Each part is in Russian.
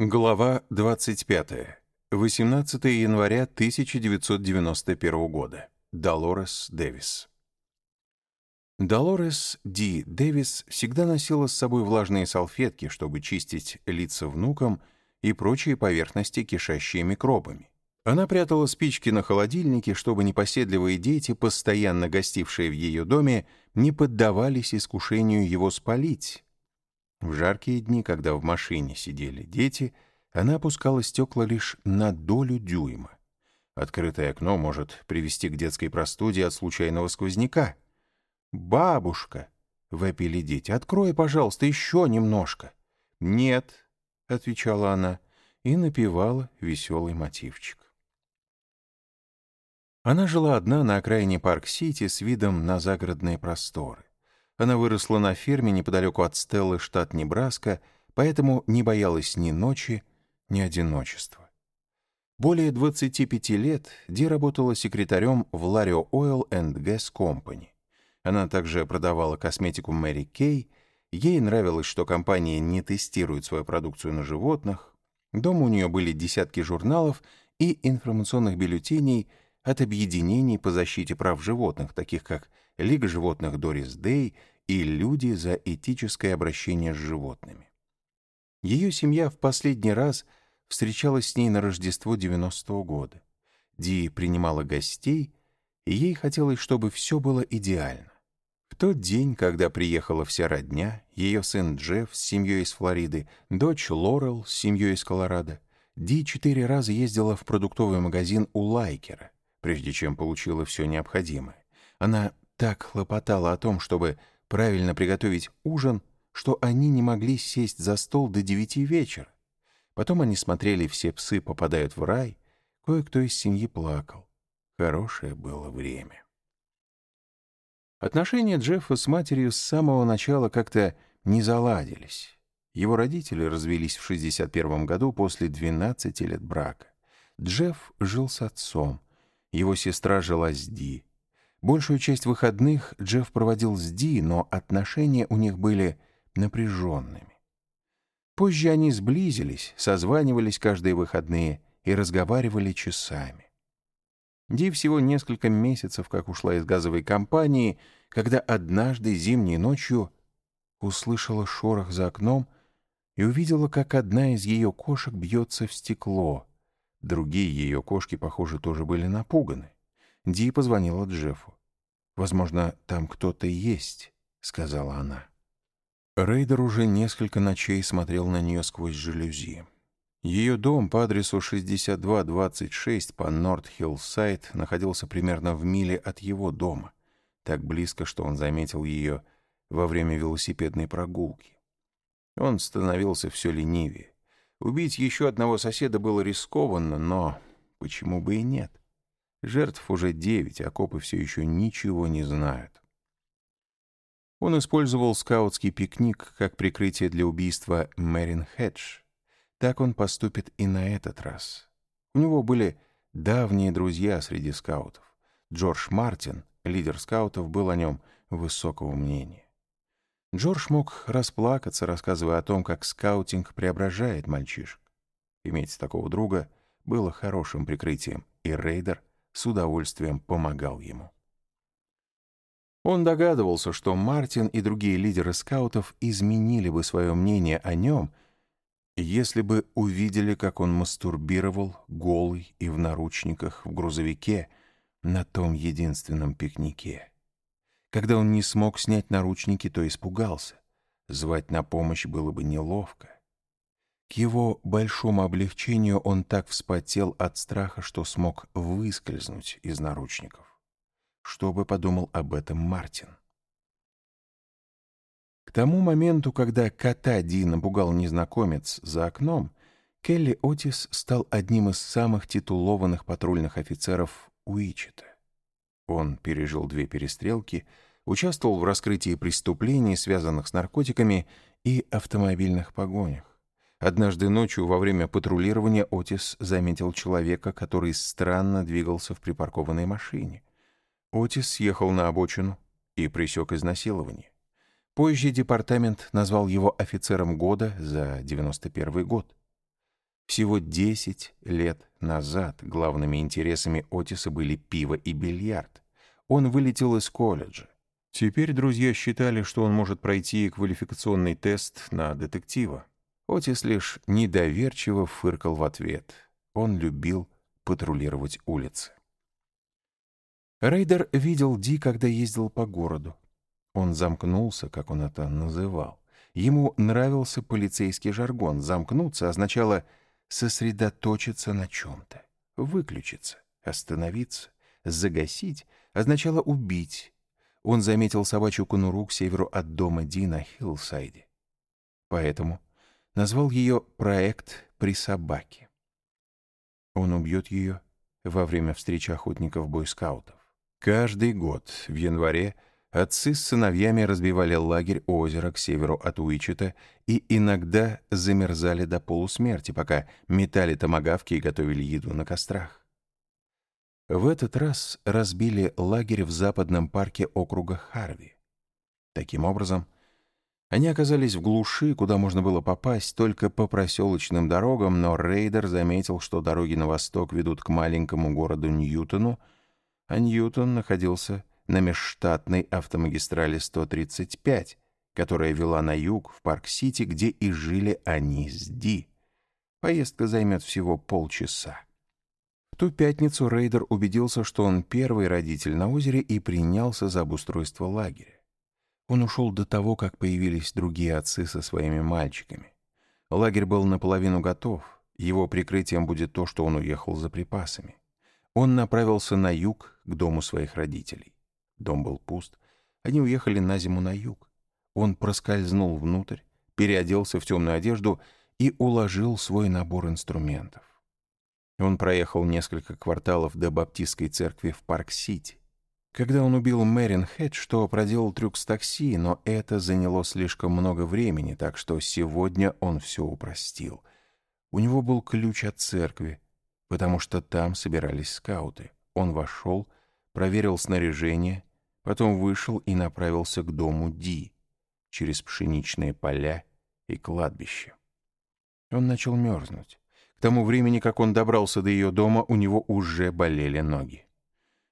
Глава 25. 18 января 1991 года. Долорес Дэвис. Долорес Ди Дэвис всегда носила с собой влажные салфетки, чтобы чистить лица внукам и прочие поверхности, кишащие микробами. Она прятала спички на холодильнике, чтобы непоседливые дети, постоянно гостившие в ее доме, не поддавались искушению его спалить, в жаркие дни, когда в машине сидели дети, она опускала стекла лишь на долю дюйма. Открытое окно может привести к детской простуде от случайного сквозняка. «Бабушка!» — вопили дети. «Открой, пожалуйста, еще немножко». «Нет», — отвечала она и напевала веселый мотивчик. Она жила одна на окраине Парк-Сити с видом на загородные просторы. Она выросла на ферме неподалеку от Стеллы, штат Небраска, поэтому не боялась ни ночи, ни одиночества. Более 25 лет Ди работала секретарем в Lario Oil and Gas Company. Она также продавала косметику Мэри Кей. Ей нравилось, что компания не тестирует свою продукцию на животных. Дома у нее были десятки журналов и информационных бюллетеней от объединений по защите прав животных, таких как Лига животных Дорис Дэй и Люди за этическое обращение с животными. Ее семья в последний раз встречалась с ней на Рождество 90-го года. Ди принимала гостей, и ей хотелось, чтобы все было идеально. В тот день, когда приехала вся родня, ее сын Джефф с семьей из Флориды, дочь Лорел с семьей из Колорадо, Ди четыре раза ездила в продуктовый магазин у Лайкера, прежде чем получила все необходимое. Она так хлопотала о том, чтобы правильно приготовить ужин, что они не могли сесть за стол до девяти вечера. Потом они смотрели «Все псы попадают в рай», кое-кто из семьи плакал. Хорошее было время. Отношения Джеффа с матерью с самого начала как-то не заладились. Его родители развелись в 61 году после 12 лет брака. Джефф жил с отцом. Его сестра жила с Ди. Большую часть выходных Джефф проводил с Ди, но отношения у них были напряженными. Позже они сблизились, созванивались каждые выходные и разговаривали часами. Ди всего несколько месяцев как ушла из газовой компании, когда однажды зимней ночью услышала шорох за окном и увидела, как одна из ее кошек бьется в стекло. Другие ее кошки, похоже, тоже были напуганы. Ди позвонила Джеффу. «Возможно, там кто-то есть», — сказала она. Рейдер уже несколько ночей смотрел на нее сквозь жалюзи. Ее дом по адресу 6226 по Норт-Хиллсайд находился примерно в миле от его дома, так близко, что он заметил ее во время велосипедной прогулки. Он становился все ленивее. Убить еще одного соседа было рискованно, но почему бы и нет? Жертв уже девять, а копы все еще ничего не знают. Он использовал скаутский пикник как прикрытие для убийства Мэрин Хедж. Так он поступит и на этот раз. У него были давние друзья среди скаутов. Джордж Мартин, лидер скаутов, был о нем высокого мнения. Джордж мог расплакаться, рассказывая о том, как скаутинг преображает мальчишек. Иметь такого друга было хорошим прикрытием, и Рейдер с удовольствием помогал ему. Он догадывался, что Мартин и другие лидеры скаутов изменили бы свое мнение о нем, если бы увидели, как он мастурбировал голый и в наручниках в грузовике на том единственном пикнике. Когда он не смог снять наручники, то испугался. Звать на помощь было бы неловко. К его большому облегчению он так вспотел от страха, что смог выскользнуть из наручников. Что бы подумал об этом Мартин? К тому моменту, когда кота Ди напугал незнакомец за окном, Келли Отис стал одним из самых титулованных патрульных офицеров Уичета. Он пережил две перестрелки, участвовал в раскрытии преступлений, связанных с наркотиками и автомобильных погонях. Однажды ночью во время патрулирования Отис заметил человека, который странно двигался в припаркованной машине. Отис съехал на обочину и пресек изнасилование. Позже департамент назвал его офицером года за 91 год. Всего 10 лет назад главными интересами Отиса были пиво и бильярд. Он вылетел из колледжа. Теперь друзья считали, что он может пройти квалификационный тест на детектива. Отис лишь недоверчиво фыркал в ответ. Он любил патрулировать улицы. Рейдер видел Ди, когда ездил по городу. Он замкнулся, как он это называл. Ему нравился полицейский жаргон. Замкнуться означало сосредоточиться на чем-то, выключиться, остановиться, загасить означало убить. Он заметил собачью конуру к северу от дома Ди на Хиллсайде. Поэтому назвал ее «Проект при собаке». Он убьет ее во время встречи охотников-бойскаутов. Каждый год в январе Отцы с сыновьями разбивали лагерь у озера к северу от Уичета и иногда замерзали до полусмерти, пока метали томагавки и готовили еду на кострах. В этот раз разбили лагерь в западном парке округа Харви. Таким образом, они оказались в глуши, куда можно было попасть только по проселочным дорогам, но рейдер заметил, что дороги на восток ведут к маленькому городу Ньютону, а Ньютон находился на межштатной автомагистрали 135, которая вела на юг в Парк-Сити, где и жили они с Ди. Поездка займет всего полчаса. В ту пятницу Рейдер убедился, что он первый родитель на озере и принялся за обустройство лагеря. Он ушел до того, как появились другие отцы со своими мальчиками. Лагерь был наполовину готов. Его прикрытием будет то, что он уехал за припасами. Он направился на юг к дому своих родителей. Дом был пуст. Они уехали на зиму на юг. Он проскользнул внутрь, переоделся в темную одежду и уложил свой набор инструментов. Он проехал несколько кварталов до Баптистской церкви в Парк-Сити. Когда он убил Мэрин Хедж, то проделал трюк с такси, но это заняло слишком много времени, так что сегодня он все упростил. У него был ключ от церкви, потому что там собирались скауты. Он вошел, проверил снаряжение, Потом вышел и направился к дому Ди, через пшеничные поля и кладбище. Он начал мерзнуть. К тому времени, как он добрался до ее дома, у него уже болели ноги.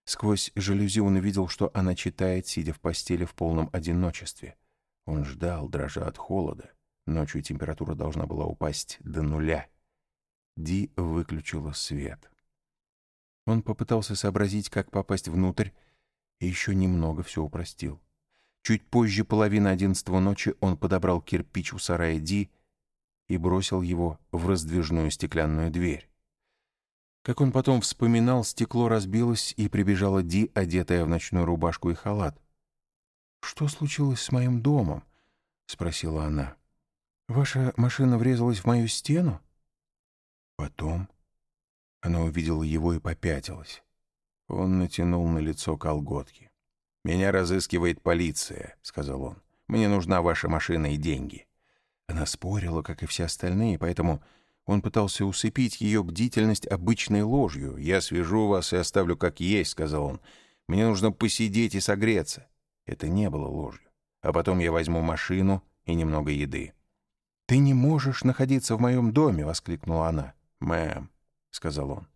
Сквозь жалюзи он увидел, что она читает, сидя в постели в полном одиночестве. Он ждал, дрожа от холода. Ночью температура должна была упасть до нуля. Ди выключила свет. Он попытался сообразить, как попасть внутрь, и еще немного все упростил. Чуть позже половины одиннадцатого ночи он подобрал кирпич у сарая Ди и бросил его в раздвижную стеклянную дверь. Как он потом вспоминал, стекло разбилось, и прибежала Ди, одетая в ночную рубашку и халат. «Что случилось с моим домом?» — спросила она. «Ваша машина врезалась в мою стену?» Потом она увидела его и попятилась. Он натянул на лицо колготки. «Меня разыскивает полиция», — сказал он. «Мне нужна ваша машина и деньги». Она спорила, как и все остальные, поэтому он пытался усыпить ее бдительность обычной ложью. «Я свяжу вас и оставлю как есть», — сказал он. «Мне нужно посидеть и согреться». Это не было ложью. А потом я возьму машину и немного еды. «Ты не можешь находиться в моем доме!» — воскликнула она. «Мэм», — сказал он,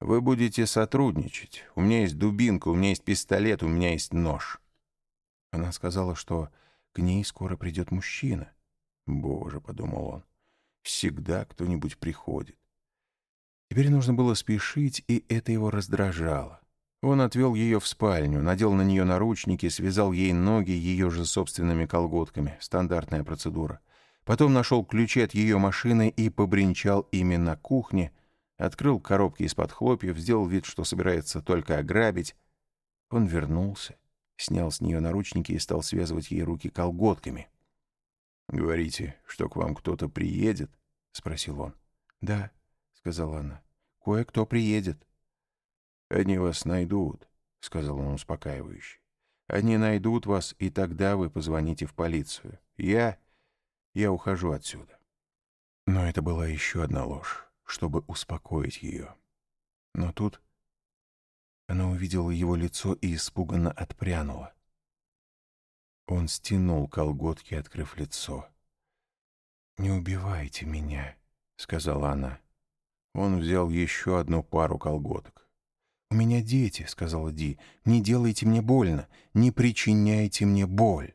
вы будете сотрудничать. У меня есть дубинка, у меня есть пистолет, у меня есть нож. Она сказала, что к ней скоро придет мужчина. Боже, подумал он, всегда кто-нибудь приходит. Теперь нужно было спешить, и это его раздражало. Он отвел ее в спальню, надел на нее наручники, связал ей ноги ее же собственными колготками. Стандартная процедура. Потом нашел ключи от ее машины и побренчал ими на кухне, открыл коробки из-под хлопьев, сделал вид, что собирается только ограбить. Он вернулся, снял с нее наручники и стал связывать ей руки колготками. «Говорите, что к вам кто-то приедет?» — спросил он. «Да», — сказала она, — «кое-кто приедет». «Они вас найдут», — сказал он успокаивающе. «Они найдут вас, и тогда вы позвоните в полицию. Я... я ухожу отсюда». Но это была еще одна ложь чтобы успокоить ее. Но тут она увидела его лицо и испуганно отпрянула. Он стянул колготки, открыв лицо. «Не убивайте меня», — сказала она. Он взял еще одну пару колготок. «У меня дети», — сказала Ди. «Не делайте мне больно, не причиняйте мне боль».